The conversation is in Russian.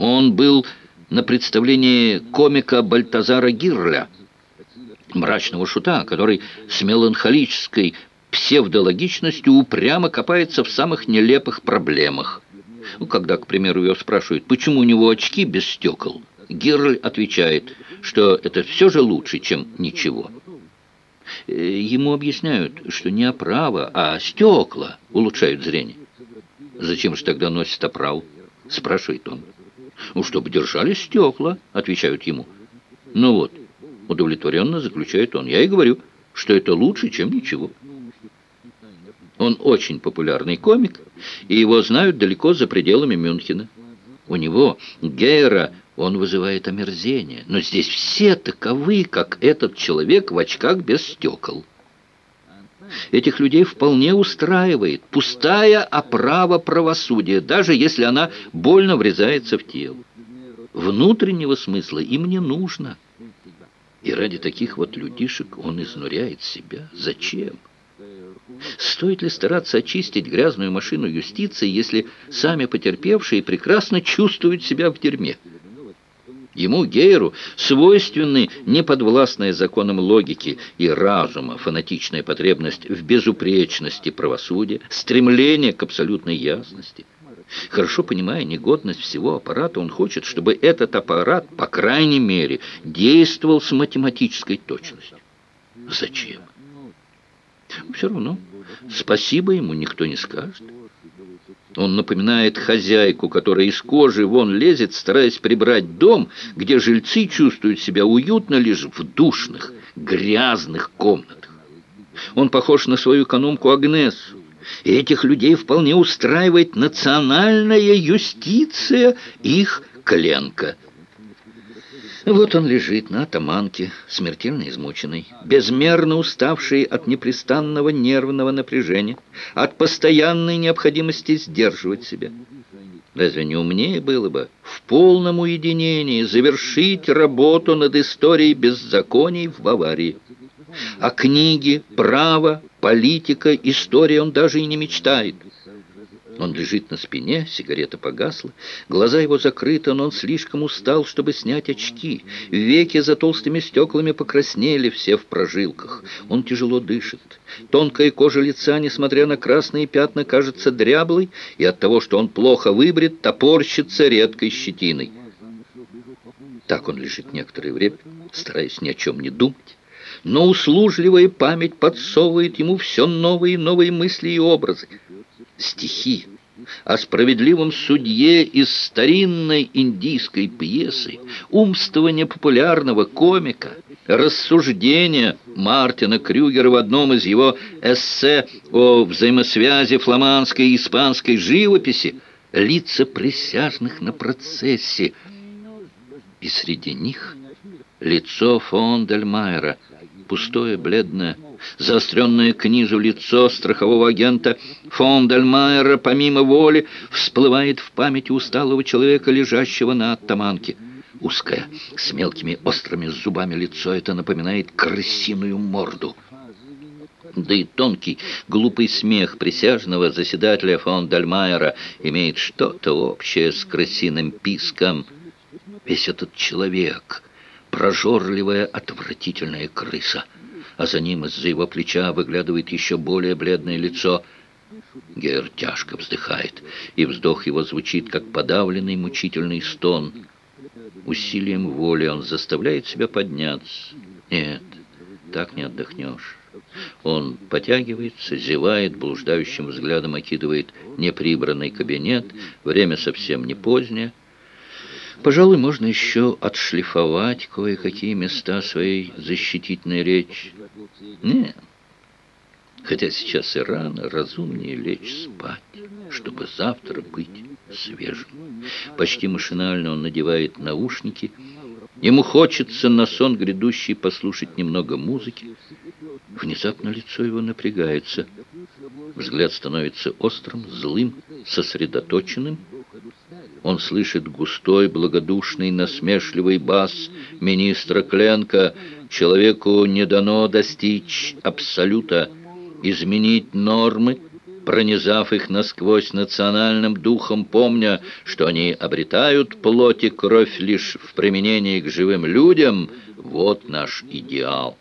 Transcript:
Он был на представлении комика Бальтазара Гирля, мрачного шута, который с меланхолической псевдологичностью упрямо копается в самых нелепых проблемах. Ну, когда, к примеру, его спрашивают, почему у него очки без стекол, Гирль отвечает, что это все же лучше, чем ничего. Э, ему объясняют, что не оправа, а стекла улучшают зрение. «Зачем же тогда носит оправу?» – спрашивает он. «Ну, чтобы держали стекла», – отвечают ему. «Ну вот, удовлетворенно заключает он. Я и говорю, что это лучше, чем ничего». Он очень популярный комик, и его знают далеко за пределами Мюнхена. У него, Гейера, он вызывает омерзение. Но здесь все таковы, как этот человек в очках без стекол. Этих людей вполне устраивает пустая оправа правосудия, даже если она больно врезается в тело. Внутреннего смысла им не нужно. И ради таких вот людишек он изнуряет себя. Зачем? Стоит ли стараться очистить грязную машину юстиции, если сами потерпевшие прекрасно чувствуют себя в дерьме? Ему, Гейру, свойственны неподвластная законам логики и разума, фанатичная потребность в безупречности правосудия, стремление к абсолютной ясности. Хорошо понимая негодность всего аппарата, он хочет, чтобы этот аппарат, по крайней мере, действовал с математической точностью. Зачем? Все равно спасибо ему никто не скажет. Он напоминает хозяйку, которая из кожи вон лезет, стараясь прибрать дом, где жильцы чувствуют себя уютно лишь в душных, грязных комнатах. Он похож на свою экономку Агнесу. И этих людей вполне устраивает национальная юстиция их кленка – вот он лежит на атаманке, смертельно измученный, безмерно уставший от непрестанного нервного напряжения, от постоянной необходимости сдерживать себя. Разве не умнее было бы в полном уединении завершить работу над историей беззаконий в Баварии? О книге, право, политика, история он даже и не мечтает. Он лежит на спине, сигарета погасла, глаза его закрыты, но он слишком устал, чтобы снять очки. Веки за толстыми стеклами покраснели, все в прожилках. Он тяжело дышит. Тонкая кожа лица, несмотря на красные пятна, кажется дряблой, и от того, что он плохо выбрит, топорщится редкой щетиной. Так он лежит некоторое время, стараясь ни о чем не думать. Но услужливая память подсовывает ему все новые и новые мысли и образы стихи о справедливом судье из старинной индийской пьесы, умствование популярного комика, рассуждения Мартина Крюгера в одном из его эссе о взаимосвязи фламандской и испанской живописи, лица присяжных на процессе, и среди них лицо фон Дельмайера, пустое, бледное, заостренное к низу лицо страхового агента фон Дельмайера помимо воли всплывает в памяти усталого человека, лежащего на оттаманке. Узкое, с мелкими острыми зубами лицо это напоминает крысиную морду. Да и тонкий, глупый смех присяжного заседателя фон Дальмайера имеет что-то общее с крысиным писком. Весь этот человек — прожорливая, отвратительная крыса — а за ним из-за его плеча выглядывает еще более бледное лицо. Гер тяжко вздыхает, и вздох его звучит, как подавленный мучительный стон. Усилием воли он заставляет себя подняться. Нет, так не отдохнешь. Он потягивается, зевает, блуждающим взглядом окидывает неприбранный кабинет. Время совсем не позднее. Пожалуй, можно еще отшлифовать кое-какие места своей защитительной речи. Нет. Хотя сейчас и рано, разумнее лечь спать, чтобы завтра быть свежим. Почти машинально он надевает наушники. Ему хочется на сон грядущий послушать немного музыки. Внезапно лицо его напрягается. Взгляд становится острым, злым, сосредоточенным. Он слышит густой, благодушный, насмешливый бас министра Кленка. Человеку не дано достичь абсолюта, изменить нормы, пронизав их насквозь национальным духом, помня, что они обретают плоть и кровь лишь в применении к живым людям, вот наш идеал.